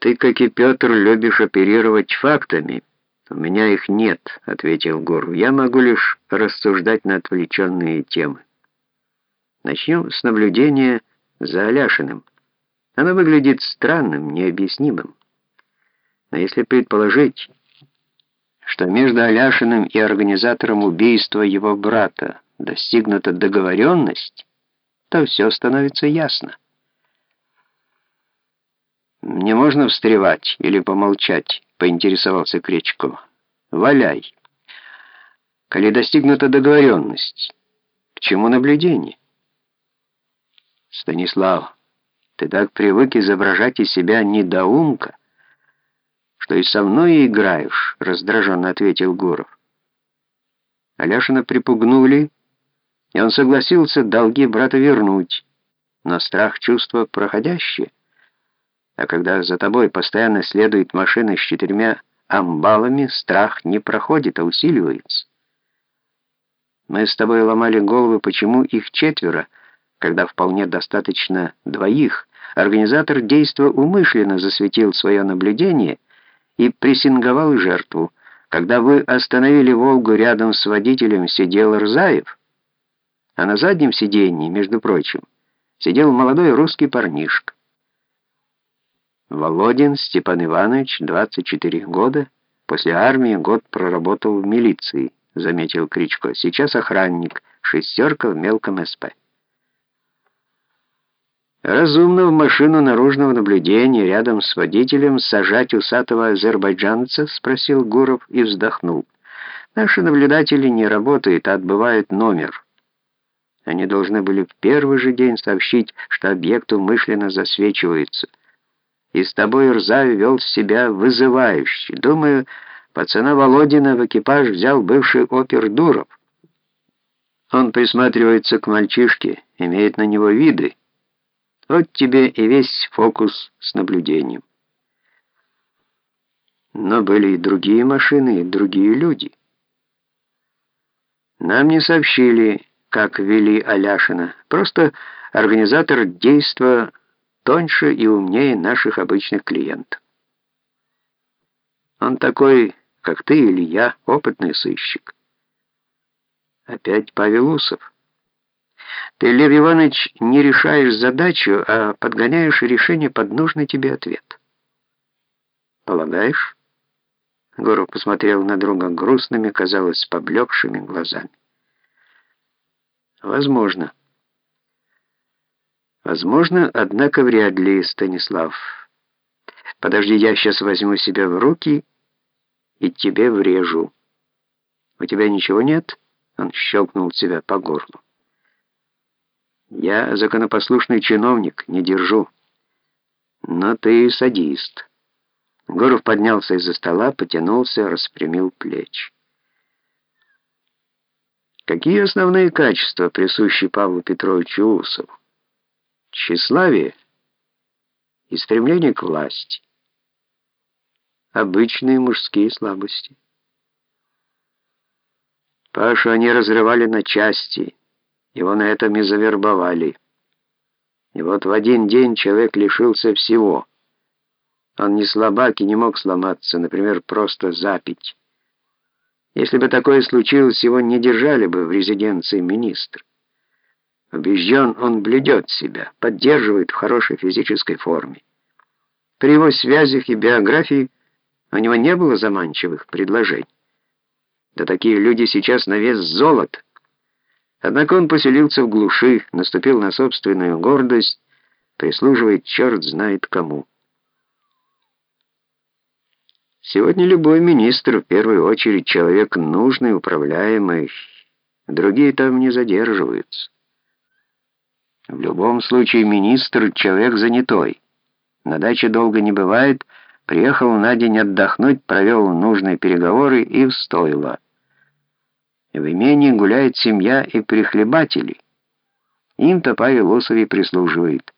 «Ты, как и Петр, любишь оперировать фактами. У меня их нет», — ответил Гуру. «Я могу лишь рассуждать на отвлеченные темы. Начнем с наблюдения за Аляшиным. Оно выглядит странным, необъяснимым. Но если предположить, что между Аляшиным и организатором убийства его брата достигнута договоренность, то все становится ясно. Можно встревать или помолчать?» — поинтересовался Кречко. «Валяй. Коли достигнута договоренность, к чему наблюдение?» «Станислав, ты так привык изображать из себя недоумка, что и со мной играешь», — раздраженно ответил Гуров. Аляшина припугнули, и он согласился долги брата вернуть, но страх — чувство проходящее. А когда за тобой постоянно следует машина с четырьмя амбалами, страх не проходит, а усиливается. Мы с тобой ломали головы, почему их четверо, когда вполне достаточно двоих. Организатор действа умышленно засветил свое наблюдение и прессинговал жертву. Когда вы остановили «Волгу» рядом с водителем, сидел Рзаев, а на заднем сиденье, между прочим, сидел молодой русский парнишка. Володин Степан Иванович, 24 года, после армии год проработал в милиции, заметил Кричко. Сейчас охранник, шестерка в мелком СП. Разумно в машину наружного наблюдения рядом с водителем сажать усатого азербайджанца, спросил Гуров и вздохнул. Наши наблюдатели не работают, а отбывают номер. Они должны были в первый же день сообщить, что объект умышленно засвечивается и с тобой Рзаев вел себя вызывающе. Думаю, пацана Володина в экипаж взял бывший опер Дуров. Он присматривается к мальчишке, имеет на него виды. Вот тебе и весь фокус с наблюдением. Но были и другие машины, и другие люди. Нам не сообщили, как вели Аляшина. Просто организатор действа тоньше и умнее наших обычных клиентов. Он такой, как ты или я, опытный сыщик. Опять Павел Усов. Ты, Лев Иванович, не решаешь задачу, а подгоняешь решение под нужный тебе ответ. Полагаешь? Горов посмотрел на друга грустными, казалось, поблекшими глазами. Возможно. Возможно, однако вряд ли, Станислав. Подожди, я сейчас возьму себя в руки и тебе врежу. У тебя ничего нет? Он щелкнул себя по горлу. Я законопослушный чиновник, не держу. Но ты садист. Горов поднялся из-за стола, потянулся, распрямил плечи. Какие основные качества присущи Павлу Петровичу Усову? Тщеславие и стремление к власти. Обычные мужские слабости. Пашу они разрывали на части, его на этом и завербовали. И вот в один день человек лишился всего. Он не слабак и не мог сломаться, например, просто запить. Если бы такое случилось, его не держали бы в резиденции министра. Убежден, он блюдет себя, поддерживает в хорошей физической форме. При его связях и биографии у него не было заманчивых предложений. Да такие люди сейчас на вес золота. Однако он поселился в глуши, наступил на собственную гордость, прислуживает черт знает кому. Сегодня любой министр, в первую очередь, человек нужный, управляемый. Другие там не задерживаются. В любом случае министр — человек занятой. На даче долго не бывает, приехал на день отдохнуть, провел нужные переговоры и в. В имении гуляет семья и прихлебатели. Им-то Павел Усовий прислуживает.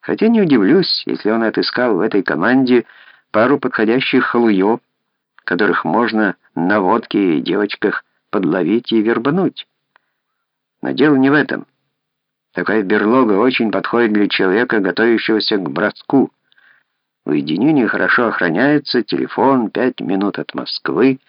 Хотя не удивлюсь, если он отыскал в этой команде пару подходящих халуев, которых можно на водке и девочках подловить и вербануть. Но дело не в этом. Такая берлога очень подходит для человека, готовящегося к броску. Уединение хорошо охраняется, телефон, пять минут от Москвы —